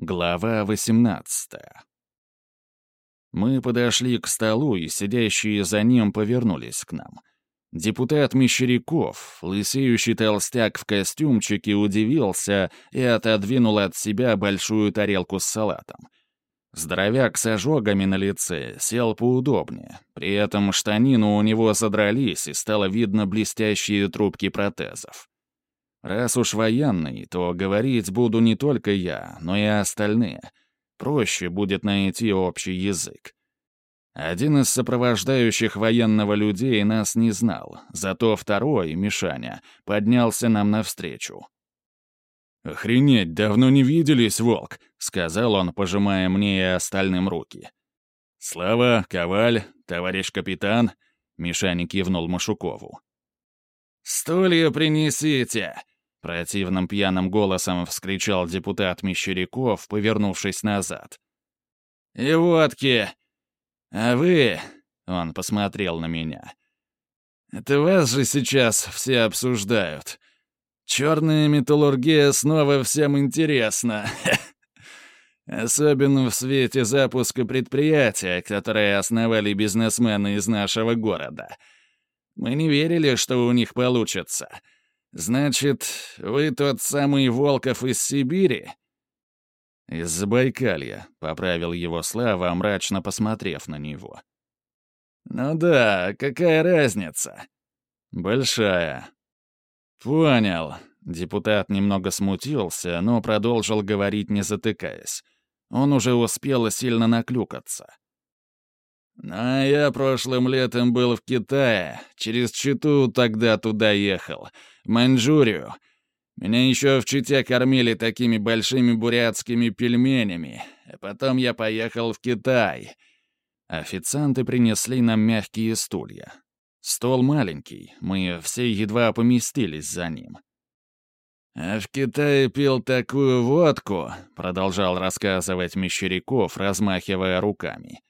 Глава 18 Мы подошли к столу, и сидящие за ним повернулись к нам. Депутат Мещеряков, лысеющий толстяк в костюмчике, удивился и отодвинул от себя большую тарелку с салатом. Здоровяк с ожогами на лице сел поудобнее, при этом штанину у него задрались, и стало видно блестящие трубки протезов. Раз уж военный, то говорить буду не только я, но и остальные. Проще будет найти общий язык. Один из сопровождающих военного людей нас не знал, зато второй, Мишаня, поднялся нам навстречу. «Охренеть, давно не виделись, Волк», — сказал он, пожимая мне и остальным руки. «Слава, Коваль, товарищ капитан», — Мишаня кивнул Машукову. «Стулья принесите!» — противным пьяным голосом вскричал депутат Мещеряков, повернувшись назад. «И водки! А вы...» — он посмотрел на меня. «Это вас же сейчас все обсуждают. Черная металлургия снова всем интересна. Особенно в свете запуска предприятия, которое основали бизнесмены из нашего города». Мы не верили, что у них получится. Значит, вы тот самый Волков из Сибири?» «Из Забайкалья», — поправил его Слава, мрачно посмотрев на него. «Ну да, какая разница?» «Большая». «Понял». Депутат немного смутился, но продолжил говорить, не затыкаясь. Он уже успел сильно наклюкаться. А я прошлым летом был в Китае, через Читу тогда туда ехал, в Маньчжурию. Меня еще в Чите кормили такими большими бурятскими пельменями, а потом я поехал в Китай. Официанты принесли нам мягкие стулья. Стол маленький, мы все едва поместились за ним. «А в Китае пил такую водку», — продолжал рассказывать Мещеряков, размахивая руками.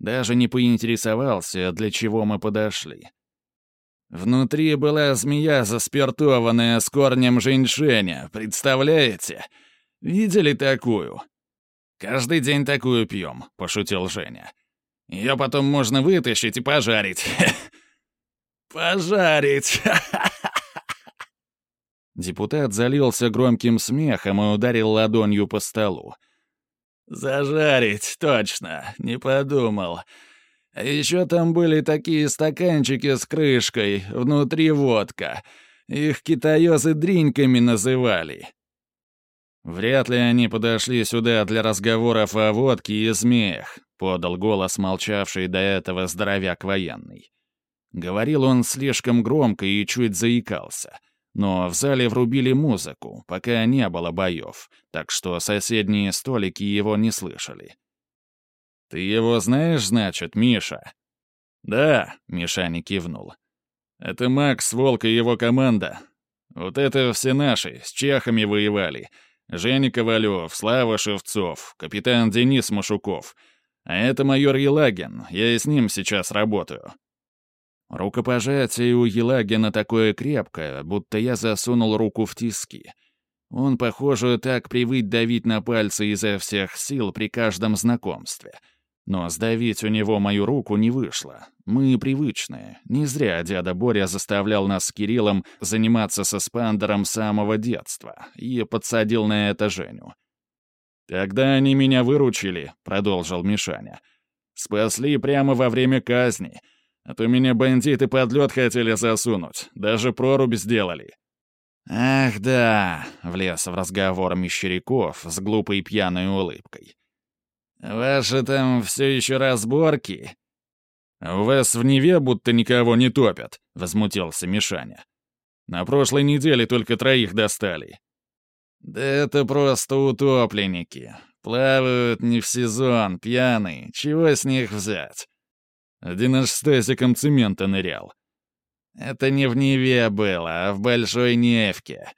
Даже не поинтересовался, для чего мы подошли. Внутри была змея заспиртованная с корнем женьшеня, представляете? Видели такую? Каждый день такую пьем, пошутил Женя. Ее потом можно вытащить и пожарить. Пожарить! Депутат залился громким смехом и ударил ладонью по столу. «Зажарить, точно, не подумал. Еще там были такие стаканчики с крышкой, внутри водка. Их китаёзы дриньками называли». «Вряд ли они подошли сюда для разговоров о водке и змеях», — подал голос молчавший до этого здоровяк военный. Говорил он слишком громко и чуть заикался — но в зале врубили музыку, пока не было боев, так что соседние столики его не слышали. «Ты его знаешь, значит, Миша?» «Да», — Миша не кивнул. «Это Макс Волк и его команда. Вот это все наши, с чехами воевали. Женя Ковалев, Слава Шевцов, капитан Денис Машуков. А это майор Елагин, я и с ним сейчас работаю». Рукопожатие у Елагина такое крепкое, будто я засунул руку в тиски. Он, похоже, так привык давить на пальцы изо всех сил при каждом знакомстве. Но сдавить у него мою руку не вышло. Мы привычные. Не зря дядя Боря заставлял нас с Кириллом заниматься со Спандером с самого детства и подсадил на это Женю. «Тогда они меня выручили», — продолжил Мишаня. «Спасли прямо во время казни». А то меня бандиты под лед хотели засунуть. Даже прорубь сделали». «Ах да», — влез в разговор Мещеряков с глупой пьяной улыбкой. «Ваши там все еще разборки?» «У вас в Неве будто никого не топят», — возмутился Мишаня. «На прошлой неделе только троих достали». «Да это просто утопленники. Плавают не в сезон, пьяные. Чего с них взять?» Один аж с цемента нырял. Это не в Неве было, а в Большой Невке.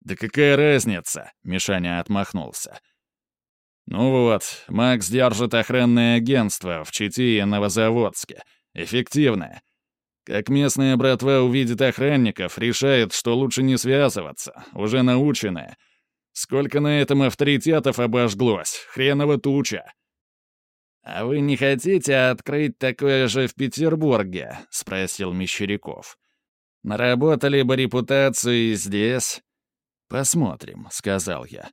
Да какая разница? Мишаня отмахнулся. Ну вот, Макс держит охранное агентство в Чите и Новозаводске. Эффективное. Как местная братва увидит охранников, решает, что лучше не связываться, уже наученная. Сколько на этом авторитетов обожглось, хреново туча!» «А вы не хотите открыть такое же в Петербурге?» — спросил Мещеряков. «Наработали бы репутацию и здесь?» «Посмотрим», — сказал я.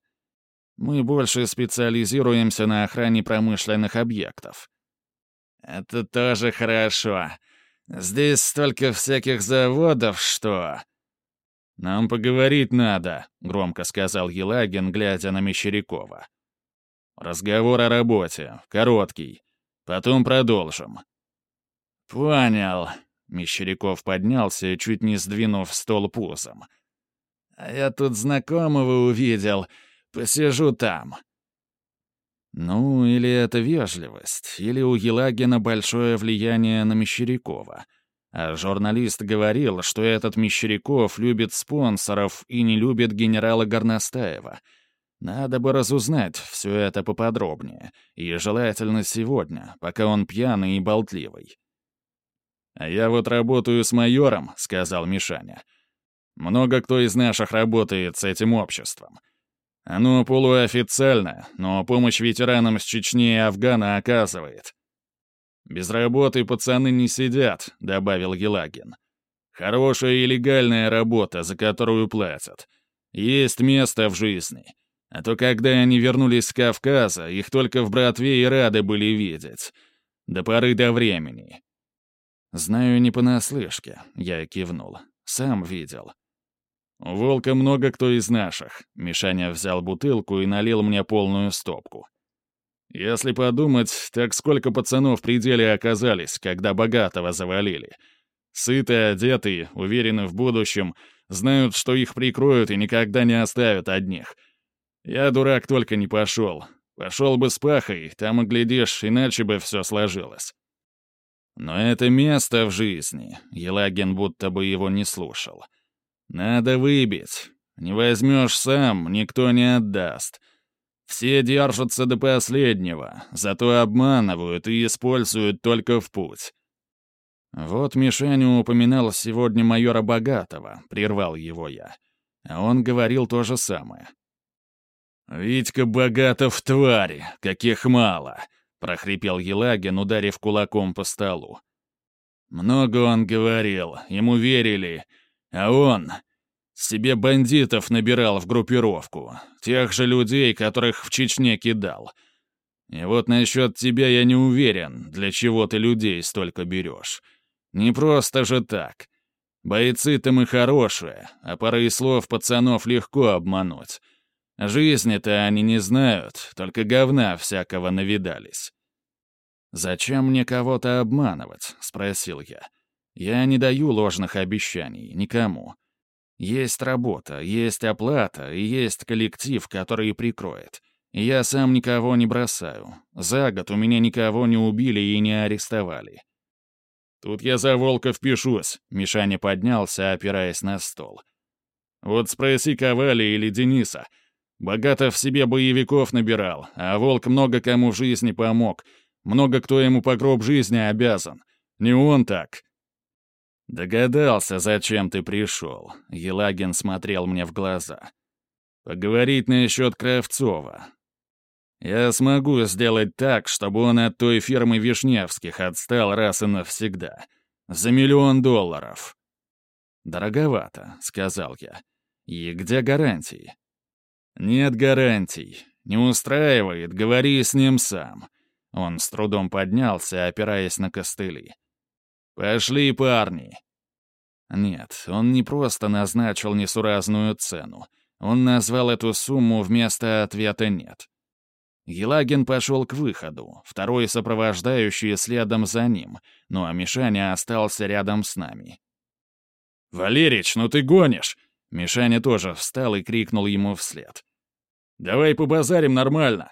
«Мы больше специализируемся на охране промышленных объектов». «Это тоже хорошо. Здесь столько всяких заводов, что...» «Нам поговорить надо», — громко сказал Елагин, глядя на Мещерякова. «Разговор о работе. Короткий. Потом продолжим». «Понял», — Мещеряков поднялся, чуть не сдвинув стол пузом. «А я тут знакомого увидел. Посижу там». Ну, или это вежливость, или у Елагина большое влияние на Мещерякова. А журналист говорил, что этот Мещеряков любит спонсоров и не любит генерала Горностаева. Надо бы разузнать все это поподробнее, и желательно сегодня, пока он пьяный и болтливый. «А я вот работаю с майором», — сказал Мишаня. «Много кто из наших работает с этим обществом. Оно полуофициально, но помощь ветеранам с Чечни и Афгана оказывает. «Без работы пацаны не сидят», — добавил Елагин. «Хорошая и легальная работа, за которую платят. Есть место в жизни. А то, когда они вернулись с Кавказа, их только в братве и рады были видеть. До поры до времени». «Знаю не понаслышке», — я кивнул. «Сам видел». «У Волка много кто из наших», — Мишаня взял бутылку и налил мне полную стопку. Если подумать, так сколько пацанов в пределе оказались, когда богатого завалили. Сытые, одетые, уверены в будущем, знают, что их прикроют и никогда не оставят одних. Я, дурак, только не пошел. Пошел бы с пахой, там и глядишь, иначе бы все сложилось. Но это место в жизни, Елагин будто бы его не слушал. Надо выбить. Не возьмешь сам, никто не отдаст. Все держатся до последнего, зато обманывают и используют только в путь. Вот Мишаню упоминал сегодня майора Богатого, прервал его я. А он говорил то же самое. «Витька Богатов твари, каких мало!» — прохрипел Елагин, ударив кулаком по столу. «Много он говорил, ему верили, а он себе бандитов набирал в группировку, тех же людей, которых в Чечне кидал. И вот насчет тебя я не уверен, для чего ты людей столько берешь. Не просто же так. Бойцы-то мы хорошие, а парой слов пацанов легко обмануть. Жизни-то они не знают, только говна всякого навидались. «Зачем мне кого-то обманывать?» — спросил я. «Я не даю ложных обещаний никому». Есть работа, есть оплата и есть коллектив, который прикроет. Я сам никого не бросаю. За год у меня никого не убили и не арестовали. Тут я за волка впишусь, Мишаня поднялся, опираясь на стол. Вот спроси Ковали или Дениса. Богатов себе боевиков набирал, а волк много кому в жизни помог. Много кто ему по гроб жизни обязан. Не он так. «Догадался, зачем ты пришел», — Елагин смотрел мне в глаза. «Поговорить насчет Кравцова. Я смогу сделать так, чтобы он от той фирмы Вишневских отстал раз и навсегда. За миллион долларов». «Дороговато», — сказал я. «И где гарантии?» «Нет гарантий. Не устраивает, говори с ним сам». Он с трудом поднялся, опираясь на костыли. «Пошли, парни!» Нет, он не просто назначил несуразную цену. Он назвал эту сумму вместо ответа «нет». Елагин пошел к выходу, второй сопровождающий следом за ним, ну а Мишаня остался рядом с нами. «Валерич, ну ты гонишь!» Мишаня тоже встал и крикнул ему вслед. «Давай побазарим нормально!»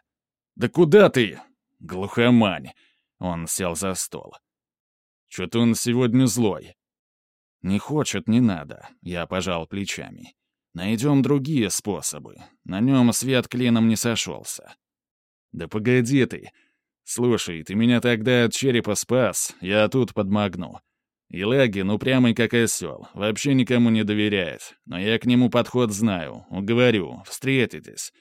«Да куда ты?» «Глухомань!» Он сел за стол. Что-то он сегодня злой. Не хочет, не надо. Я пожал плечами. Найдем другие способы. На нем свет клином не сошелся. Да погоди ты. Слушай, ты меня тогда от черепа спас, я тут подмагну. Елагин упрямый как осел, вообще никому не доверяет, но я к нему подход знаю, уговорю, встретитесь.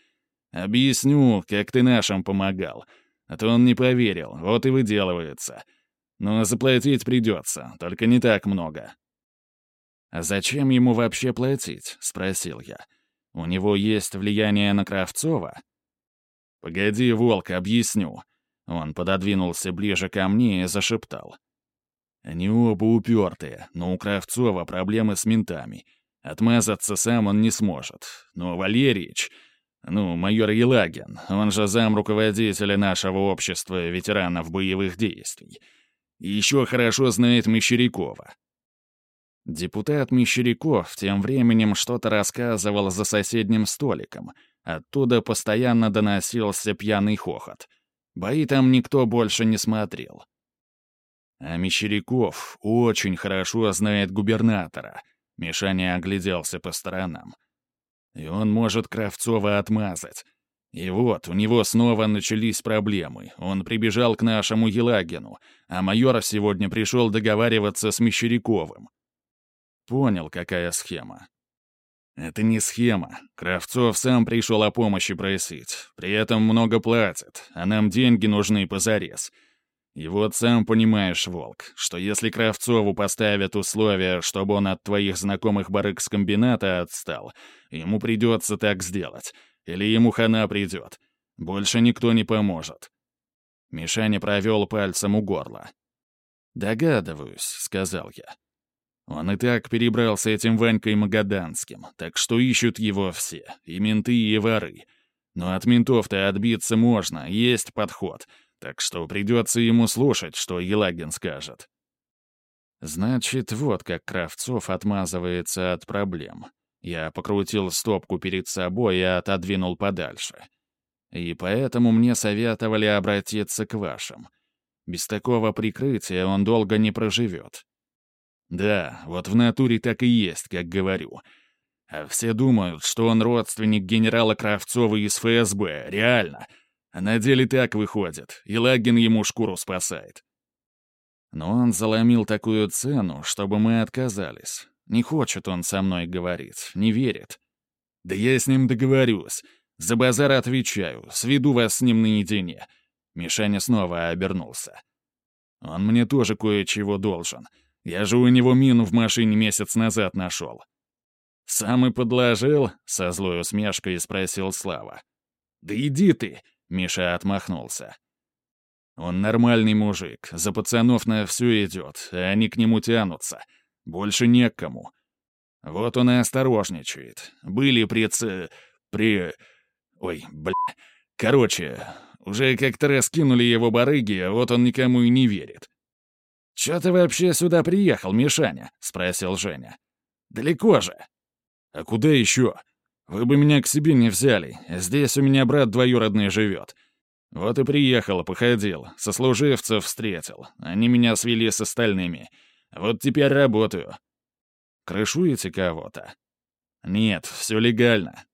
Объясню, как ты нашим помогал, а то он не поверил, вот и выделывается. Но заплатить придется, только не так много». «А зачем ему вообще платить?» — спросил я. «У него есть влияние на Кравцова?» «Погоди, Волк, объясню». Он пододвинулся ближе ко мне и зашептал. Они оба упертые, но у Кравцова проблемы с ментами. Отмазаться сам он не сможет. Но Валерьич, ну, майор Елагин, он же зам руководителя нашего общества ветеранов боевых действий. И еще хорошо знает Мещерякова. Депутат Мещеряков тем временем что-то рассказывал за соседним столиком. Оттуда постоянно доносился пьяный хохот. Бои там никто больше не смотрел. А Мещеряков очень хорошо знает губернатора. Мишаня огляделся по сторонам. И он может Кравцова отмазать. И вот, у него снова начались проблемы. Он прибежал к нашему Елагину, а майор сегодня пришел договариваться с Мещеряковым. Понял, какая схема. Это не схема. Кравцов сам пришел о помощи просить. При этом много платит, а нам деньги нужны позарез. И вот сам понимаешь, Волк, что если Кравцову поставят условия, чтобы он от твоих знакомых барыг с комбината отстал, ему придется так сделать. Или ему хана придет. Больше никто не поможет. Мишаня провел пальцем у горла. «Догадываюсь», — сказал я. Он и так перебрался этим Ванькой Магаданским, так что ищут его все, и менты, и воры. Но от ментов-то отбиться можно, есть подход — так что придется ему слушать, что Елагин скажет. Значит, вот как Кравцов отмазывается от проблем. Я покрутил стопку перед собой и отодвинул подальше. И поэтому мне советовали обратиться к вашим. Без такого прикрытия он долго не проживет. Да, вот в натуре так и есть, как говорю. А все думают, что он родственник генерала Кравцова из ФСБ, реально — а на деле так выходит, и Лагин ему шкуру спасает. Но он заломил такую цену, чтобы мы отказались. Не хочет он со мной говорить, не верит. Да я с ним договорюсь. За базар отвечаю, сведу вас с ним наедине. Мишаня снова обернулся. Он мне тоже кое-чего должен. Я же у него мину в машине месяц назад нашел. «Сам и подложил?» — со злой усмешкой спросил Слава. «Да иди ты!» Миша отмахнулся. «Он нормальный мужик, за пацанов на все идет, а они к нему тянутся. Больше не к кому. Вот он и осторожничает. Были при ц... при... Ой, бля... Короче, уже как-то раскинули его барыги, а вот он никому и не верит. «Чё ты вообще сюда приехал, Мишаня?» — спросил Женя. «Далеко же». «А куда еще?» Вы бы меня к себе не взяли. Здесь у меня брат двоюродный живет. Вот и приехал, походил, сослуживцев встретил. Они меня свели с остальными. Вот теперь работаю. Крышуете кого-то? Нет, все легально.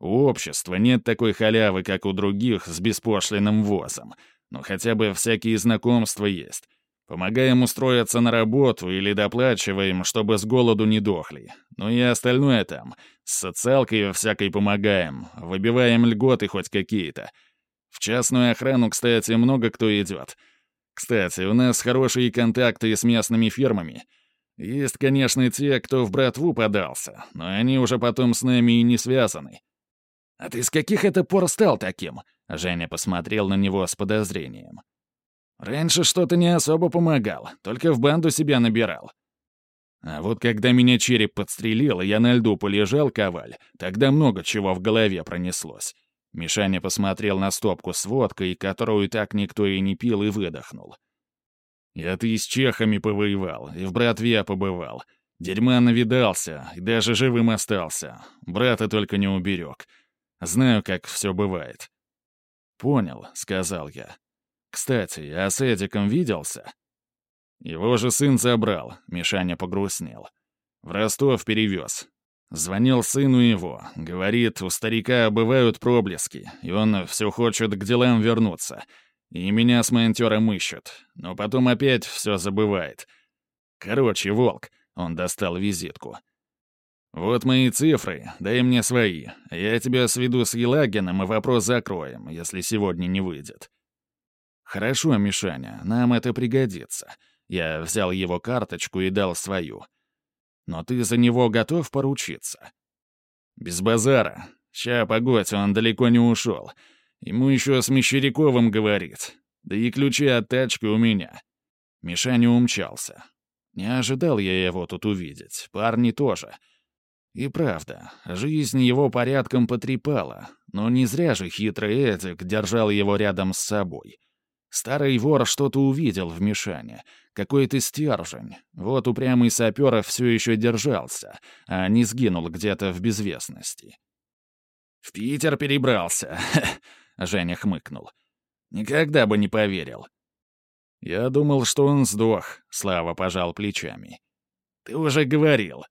У общества нет такой халявы, как у других с беспошлиным ввозом. Но хотя бы всякие знакомства есть. Помогаем устроиться на работу или доплачиваем, чтобы с голоду не дохли. Ну и остальное там. С социалкой всякой помогаем. Выбиваем льготы хоть какие-то. В частную охрану, кстати, много кто идет. Кстати, у нас хорошие контакты с местными фирмами. Есть, конечно, те, кто в братву подался, но они уже потом с нами и не связаны. «А ты с каких это пор стал таким?» Женя посмотрел на него с подозрением. Раньше что-то не особо помогал, только в банду себя набирал. А вот когда меня череп подстрелил, я на льду полежал, коваль, тогда много чего в голове пронеслось. Мишаня посмотрел на стопку с водкой, которую так никто и не пил, и выдохнул. «Я-то и с чехами повоевал, и в братве побывал. Дерьма навидался, и даже живым остался. Брата только не уберег. Знаю, как все бывает». «Понял», — сказал я. Кстати, а с Эдиком виделся? Его же сын забрал, Мишаня погрустнел. В Ростов перевез. Звонил сыну его. Говорит, у старика бывают проблески, и он все хочет к делам вернуться. И меня с монтером ищут, но потом опять все забывает. Короче, Волк, он достал визитку. «Вот мои цифры, дай мне свои. Я тебя сведу с Елагиным, и вопрос закроем, если сегодня не выйдет». «Хорошо, Мишаня, нам это пригодится». Я взял его карточку и дал свою. «Но ты за него готов поручиться?» «Без базара. Ща, погодь, он далеко не ушел. Ему еще с Мещеряковым говорит. Да и ключи от тачки у меня». Мишаня умчался. Не ожидал я его тут увидеть, парни тоже. И правда, жизнь его порядком потрепала, но не зря же хитрый Эдик держал его рядом с собой. Старый вор что-то увидел в Мишане, какой-то стержень. Вот упрямый саперов все еще держался, а не сгинул где-то в безвестности. «В Питер перебрался», — Женя хмыкнул. «Никогда бы не поверил. «Я думал, что он сдох», — Слава пожал плечами. «Ты уже говорил».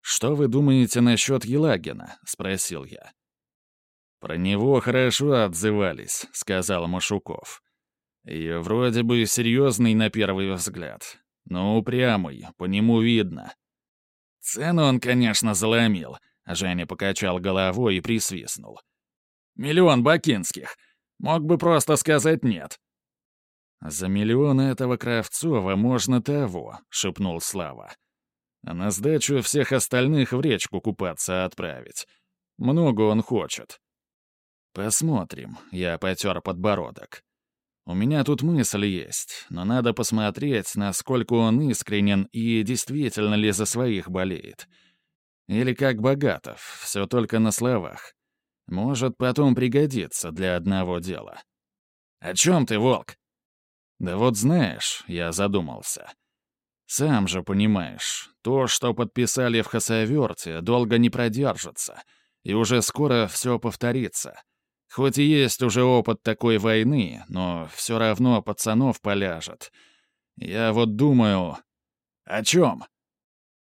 «Что вы думаете насчет Елагина?» — спросил я. «Про него хорошо отзывались», — сказал Машуков. «И вроде бы серьезный на первый взгляд, но упрямый, по нему видно». «Цену он, конечно, заломил», — Женя покачал головой и присвистнул. «Миллион бакинских. Мог бы просто сказать «нет». «За миллион этого Кравцова можно того», — шепнул Слава. «А на сдачу всех остальных в речку купаться отправить. Много он хочет». «Посмотрим», — я потер подбородок. «У меня тут мысль есть, но надо посмотреть, насколько он искренен и действительно ли за своих болеет. Или как Богатов, все только на словах. Может, потом пригодится для одного дела». «О чем ты, Волк?» Да вот знаешь, я задумался. Сам же понимаешь, то, что подписали в Хасаверте, долго не продержится, и уже скоро все повторится. Хоть и есть уже опыт такой войны, но все равно пацанов поляжет. Я вот думаю... О чем?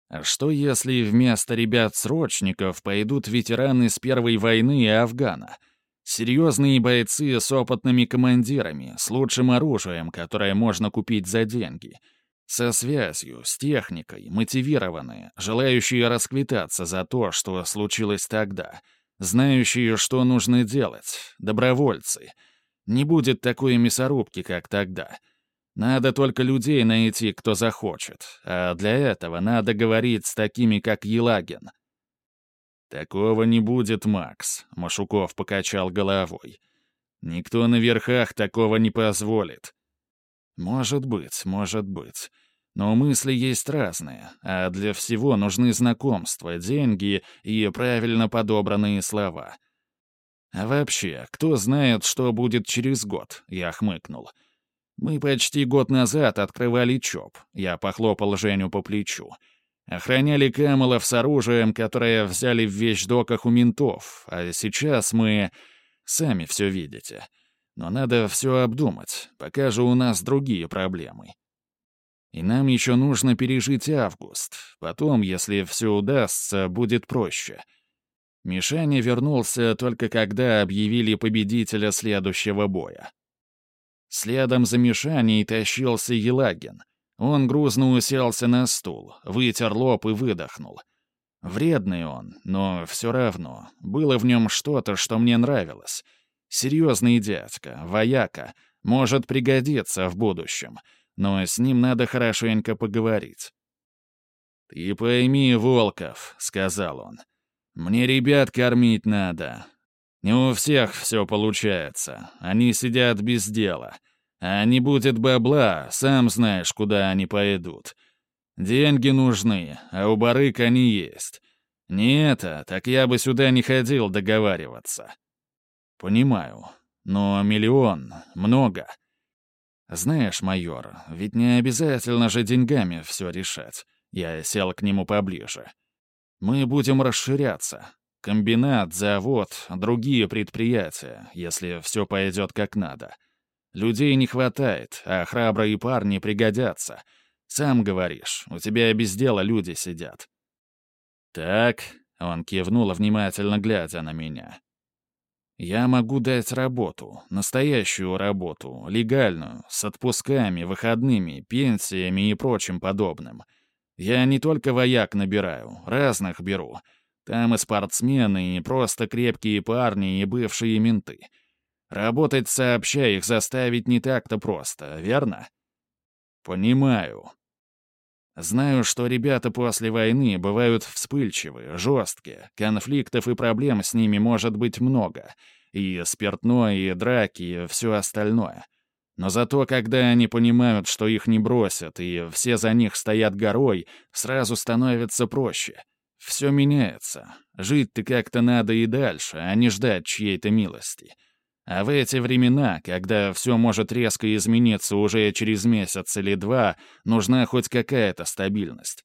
А что если вместо ребят-срочников пойдут ветераны с Первой войны и Афгана — Серьезные бойцы с опытными командирами, с лучшим оружием, которое можно купить за деньги. Со связью, с техникой, мотивированные, желающие расквитаться за то, что случилось тогда. Знающие, что нужно делать. Добровольцы. Не будет такой мясорубки, как тогда. Надо только людей найти, кто захочет. А для этого надо говорить с такими, как Елагин — «Такого не будет, Макс», — Машуков покачал головой. «Никто на верхах такого не позволит». «Может быть, может быть. Но мысли есть разные, а для всего нужны знакомства, деньги и правильно подобранные слова». «А вообще, кто знает, что будет через год?» — я хмыкнул. «Мы почти год назад открывали ЧОП». Я похлопал Женю по плечу. Охраняли Камелов с оружием, которое взяли в вещдоках у ментов, а сейчас мы... Сами все видите. Но надо все обдумать, пока же у нас другие проблемы. И нам еще нужно пережить август. Потом, если все удастся, будет проще. Мишаня вернулся только когда объявили победителя следующего боя. Следом за Мишаней тащился Елагин — он грузно уселся на стул, вытер лоб и выдохнул. Вредный он, но все равно. Было в нем что-то, что мне нравилось. Серьезный дядька, вояка, может пригодиться в будущем, но с ним надо хорошенько поговорить. «Ты пойми, Волков», — сказал он, — «мне ребят кормить надо. Не у всех все получается, они сидят без дела». А не будет бабла, сам знаешь, куда они пойдут. Деньги нужны, а у барык они есть. Не это, так я бы сюда не ходил договариваться. Понимаю, но миллион — много. Знаешь, майор, ведь не обязательно же деньгами все решать. Я сел к нему поближе. Мы будем расширяться. Комбинат, завод, другие предприятия, если все пойдет как надо. Людей не хватает, а храбрые парни пригодятся. Сам говоришь, у тебя без дела люди сидят». «Так», — он кивнул, внимательно глядя на меня. Я могу дать работу, настоящую работу, легальную, с отпусками, выходными, пенсиями и прочим подобным. Я не только вояк набираю, разных беру. Там и спортсмены, и просто крепкие парни, и бывшие менты. Работать сообща их заставить не так-то просто, верно? Понимаю. Знаю, что ребята после войны бывают вспыльчивые, жесткие, конфликтов и проблем с ними может быть много, и спиртное, и драки, и все остальное. Но зато, когда они понимают, что их не бросят, и все за них стоят горой, сразу становится проще. Все меняется. Жить-то как-то надо и дальше, а не ждать чьей-то милости. А в эти времена, когда все может резко измениться уже через месяц или два, нужна хоть какая-то стабильность.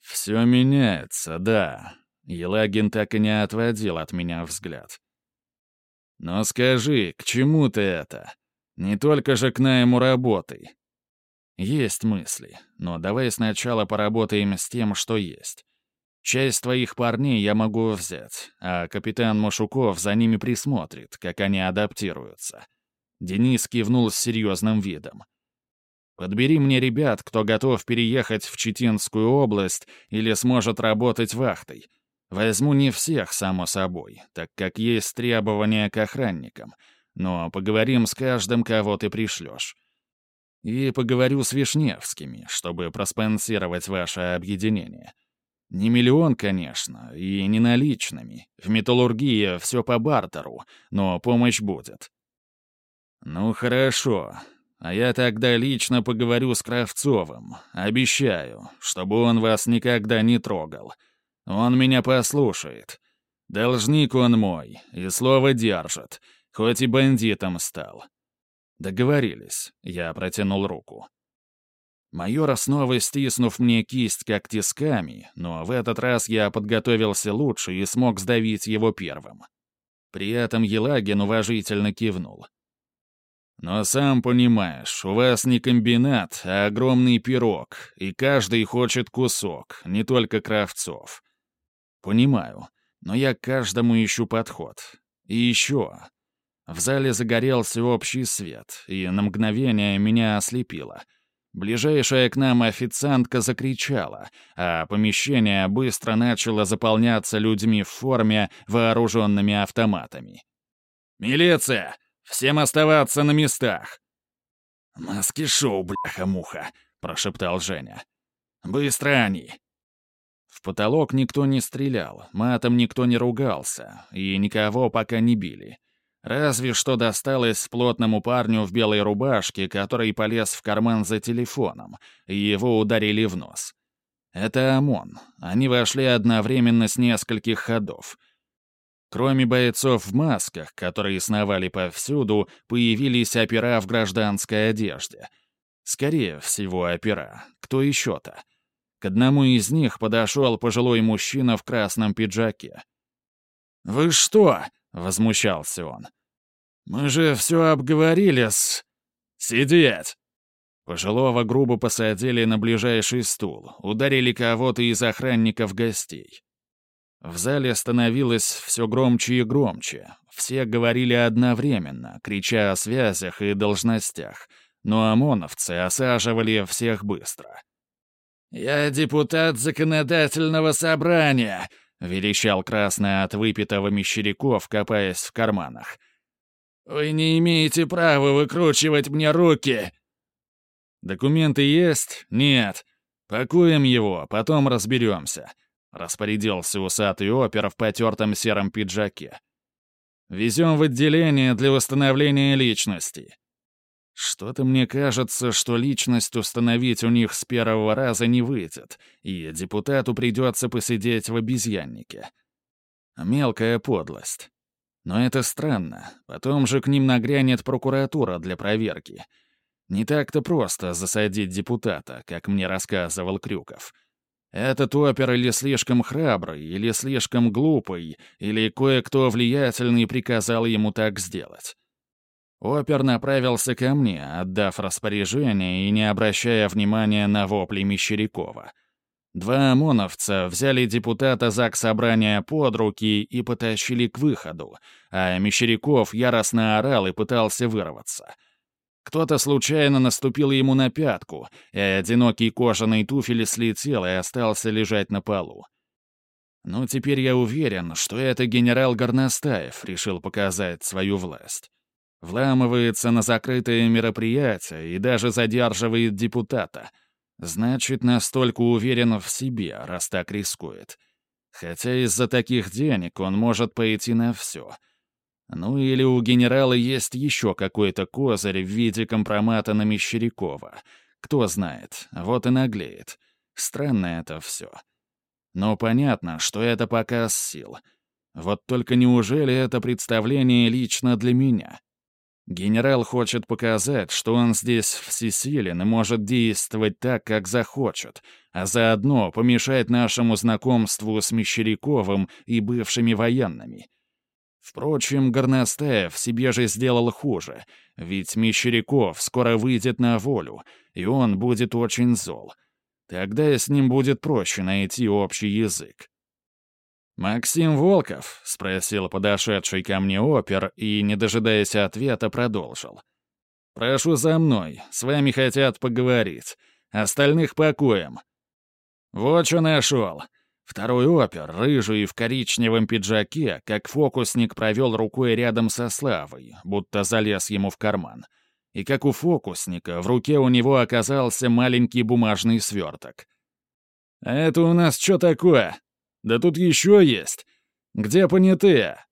«Все меняется, да». Елагин так и не отводил от меня взгляд. «Но скажи, к чему ты это? Не только же к найму работы». «Есть мысли, но давай сначала поработаем с тем, что есть. Часть твоих парней я могу взять, а капитан Машуков за ними присмотрит, как они адаптируются». Денис кивнул с серьезным видом. «Подбери мне ребят, кто готов переехать в Читинскую область или сможет работать вахтой. Возьму не всех, само собой, так как есть требования к охранникам, но поговорим с каждым, кого ты пришлешь. И поговорю с Вишневскими, чтобы проспонсировать ваше объединение». Не миллион, конечно, и не наличными. В металлургии все по бартеру, но помощь будет. Ну хорошо. А я тогда лично поговорю с Кравцовым. Обещаю, чтобы он вас никогда не трогал. Он меня послушает. Должник он мой, и слово держит, хоть и бандитом стал. Договорились. Я протянул руку. Майор, снова стиснув мне кисть как тисками, но в этот раз я подготовился лучше и смог сдавить его первым. При этом Елагин уважительно кивнул. «Но сам понимаешь, у вас не комбинат, а огромный пирог, и каждый хочет кусок, не только Кравцов». «Понимаю, но я к каждому ищу подход. И еще...» В зале загорелся общий свет, и на мгновение меня ослепило — Ближайшая к нам официантка закричала, а помещение быстро начало заполняться людьми в форме, вооруженными автоматами. «Милиция! Всем оставаться на местах!» «Маски-шоу, бляха-муха!» — прошептал Женя. «Быстро они!» В потолок никто не стрелял, матом никто не ругался, и никого пока не били. Разве что досталось плотному парню в белой рубашке, который полез в карман за телефоном, и его ударили в нос. Это ОМОН. Они вошли одновременно с нескольких ходов. Кроме бойцов в масках, которые сновали повсюду, появились опера в гражданской одежде. Скорее всего, опера. Кто еще-то? К одному из них подошел пожилой мужчина в красном пиджаке. «Вы что?» — возмущался он. «Мы же все обговорили с...» «Сидеть!» Пожилого грубо посадили на ближайший стул, ударили кого-то из охранников гостей. В зале становилось все громче и громче. Все говорили одновременно, крича о связях и должностях, но ОМОНовцы осаживали всех быстро. «Я депутат законодательного собрания», — верещал красный от выпитого Мещеряков, копаясь в карманах. «Вы не имеете права выкручивать мне руки!» «Документы есть? Нет. Пакуем его, потом разберемся», — распорядился усатый опер в потертом сером пиджаке. «Везем в отделение для восстановления личности». Что-то мне кажется, что личность установить у них с первого раза не выйдет, и депутату придется посидеть в обезьяннике. Мелкая подлость. Но это странно. Потом же к ним нагрянет прокуратура для проверки. Не так-то просто засадить депутата, как мне рассказывал Крюков. Этот опер или слишком храбрый, или слишком глупый, или кое-кто влиятельный приказал ему так сделать. Опер направился ко мне, отдав распоряжение и не обращая внимания на вопли Мещерякова. Два ОМОНовца взяли депутата ЗАГС Собрания под руки и потащили к выходу, а Мещеряков яростно орал и пытался вырваться. Кто-то случайно наступил ему на пятку, и одинокий кожаный туфель слетел и остался лежать на полу. Ну, теперь я уверен, что это генерал Горностаев решил показать свою власть. Вламывается на закрытые мероприятия и даже задерживает депутата — Значит, настолько уверен в себе, раз так рискует. Хотя из-за таких денег он может пойти на все. Ну или у генерала есть еще какой-то козырь в виде компромата на Мещерякова. Кто знает, вот и наглеет. Странно это все. Но понятно, что это показ сил. Вот только неужели это представление лично для меня? Генерал хочет показать, что он здесь всесилен и может действовать так, как захочет, а заодно помешать нашему знакомству с Мещеряковым и бывшими военными. Впрочем, Горностаев себе же сделал хуже, ведь Мещеряков скоро выйдет на волю, и он будет очень зол. Тогда с ним будет проще найти общий язык. «Максим Волков?» — спросил подошедший ко мне опер и, не дожидаясь ответа, продолжил. «Прошу за мной, с вами хотят поговорить. Остальных покоем». «Вот что нашел». Второй опер, рыжий в коричневом пиджаке, как фокусник провел рукой рядом со Славой, будто залез ему в карман. И как у фокусника, в руке у него оказался маленький бумажный сверток. «Это у нас что такое?» Да тут еще есть. Где понятые?